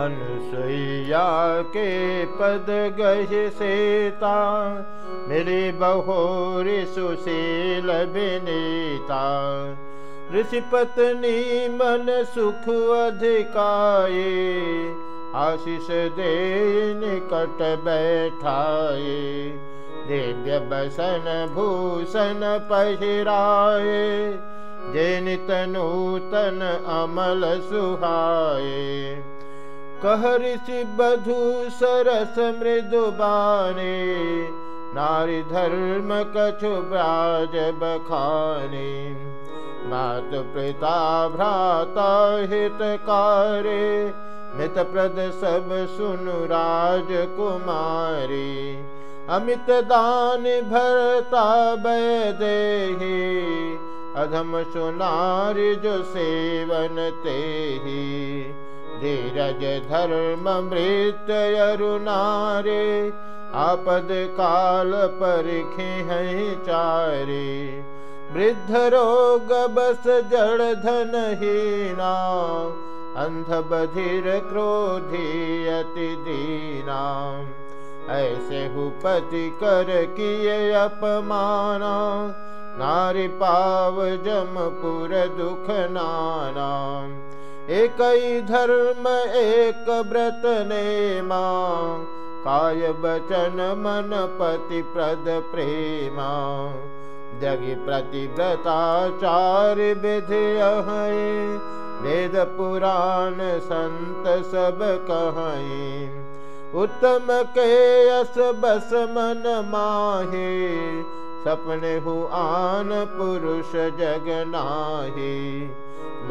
अनुसैया के पद गह सेता, मेरे बहोरी सुशील विनीता। ऋषि पत्नी मन सुख अधिकाये आशीष दे निकट बैठाए। दिव्य बसन भूषण पहिराए जैनित नूतन अमल सुहाए। कह ऋषि बधु सरस मृदु बाने, नारी धर्म कछु ब्राज बखाने। मात पिता भ्राता हित कारे, मित प्रद सब सुन राज कुमारी। अमित दान भरता दे अधम सुनार जो सेवन ते धीरज धर्म मृत अरुणारे आपद काल परिखे हैं चारे। वृद्ध रोग बस जड़ धन हीना अंध बधिर क्रोधी अति दीना। ऐसे हुपति कर किए अपमाना, नारी पाव जमपुर दुख नाना। एक धर्म, एक व्रत ने माँ काय बचन मन पति प्रद प्रेमा। जगि प्रतिव्रताचार विधि वेद पुराण संत सब कहें। उत्तम के अस बस मन माहे। सपने हु आन पुरुष जग नाहे।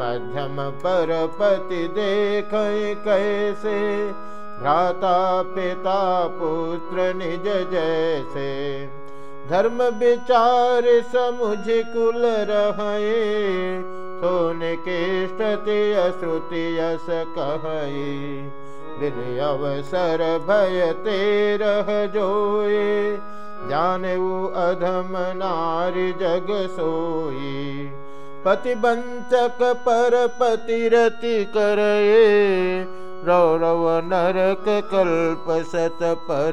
मध्यम पर पति देख कैसे? भ्राता, पिता, पुत्र, निज जैसे। धर्म विचार समुझ कुल रहे। सोने अश्रुति यस कहे। अवसर, भय तेरह जोए। जाने अधम नारी जग सोई। पतिबंचक पर पतिरति करे रौरव नरक कल्प सत पर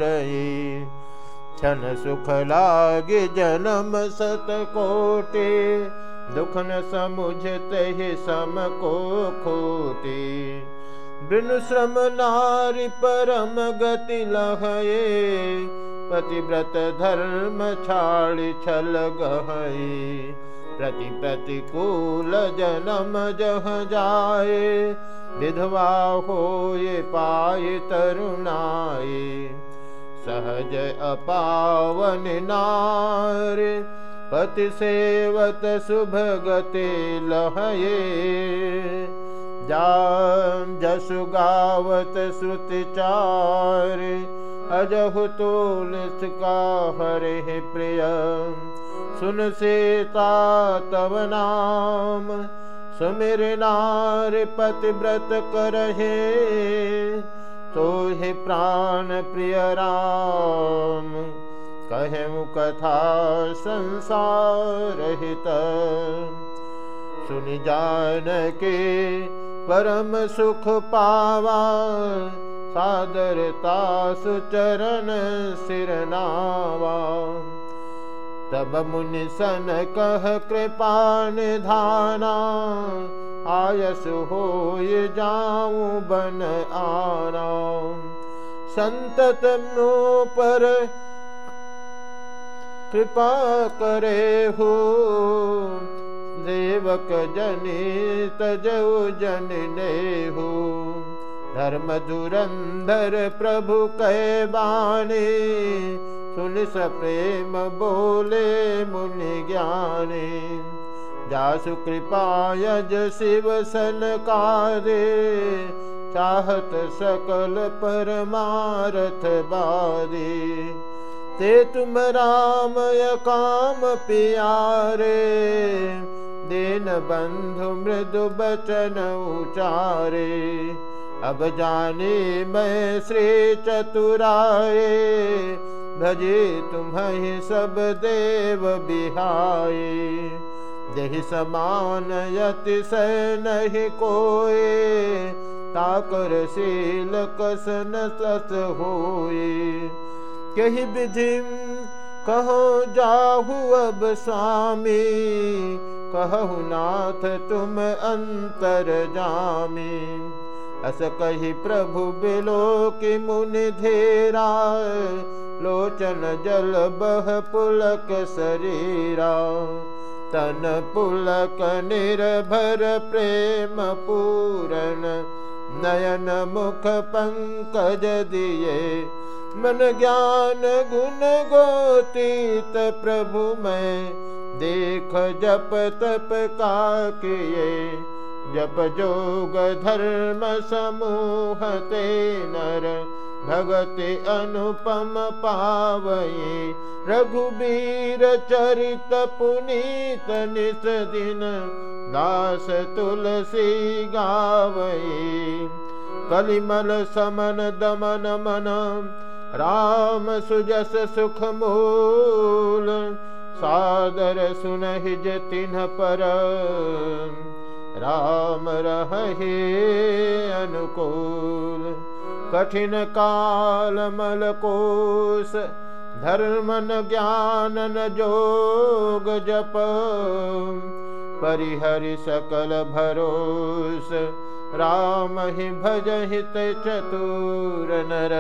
क्षण सुख लाग जन्म सत कोटे, दुख न समुझते ही सम को खोटे। बिनु श्रम नारी परम गति लहे पतिव्रत धर्म छाड़ी छल गहे प्रति प्रतिकूल जन्म जह जाए, विधवा हो ये पाए तरुणाए। सहज अपावन नार पति सेवत शुभ गति लहये। जान जसु गावत श्रुति चार, अजहु तुलस का हरे प्रिय सुन सीता तव नाम, सुमिर नार पतिव्रत करहे। तो हे प्राण प्रिय राम कहे कथा संसार हित सुन जान के परम सुख पावा सादरता सुचरण सिरनावा तब मुनि सन कह, कृपान धाना, आयस हो जाऊँ बन आना। संतत नो पर कृपा करे हो देवक जनि जन ने हो धर्म दुरंधर प्रभु कै बानी सुन प्रेम बोले मुनि ज्ञानी। जासु कृपा यज शिव सन कारे चाहत सकल परमारथ बारे। ते तुम राम काम पियारे। दीन बंधु मृदु बचन उचारे। अब जाने मैं श्री चतुराए भजे तुम्हें सब देव बिहाए। जहि समान यति नहीं कोए। ताकर शील कसन सस होई कही विधि कहो जाहु अब स्वामी। कहु नाथ तुम अंतर जामी। अस कही प्रभु बिलो कि मुनि धेरा लोचन जल बह पुलक शरीरा, तन पुलक निर्भर प्रेम पूरन। नयन मुख पंकज दिए, मन ज्ञान गुण गोतीत प्रभु मैं। देख जप तप का किए, जप जोग धर्म समूह ते नर। भगति अनुपम पावये। रघुबीर चरित पुनीत निस दिन, दास तुलसी गावये। कलिमल समन दमन मन, राम सुजस सुख मूल सादर सुनहिज तिन्ह पर। राम रहे अनुकूल। कठिन काल मल कोश धर्मन ज्ञान न जोग जप परिहरि सकल भरोस राम ही भज हित चतुर नर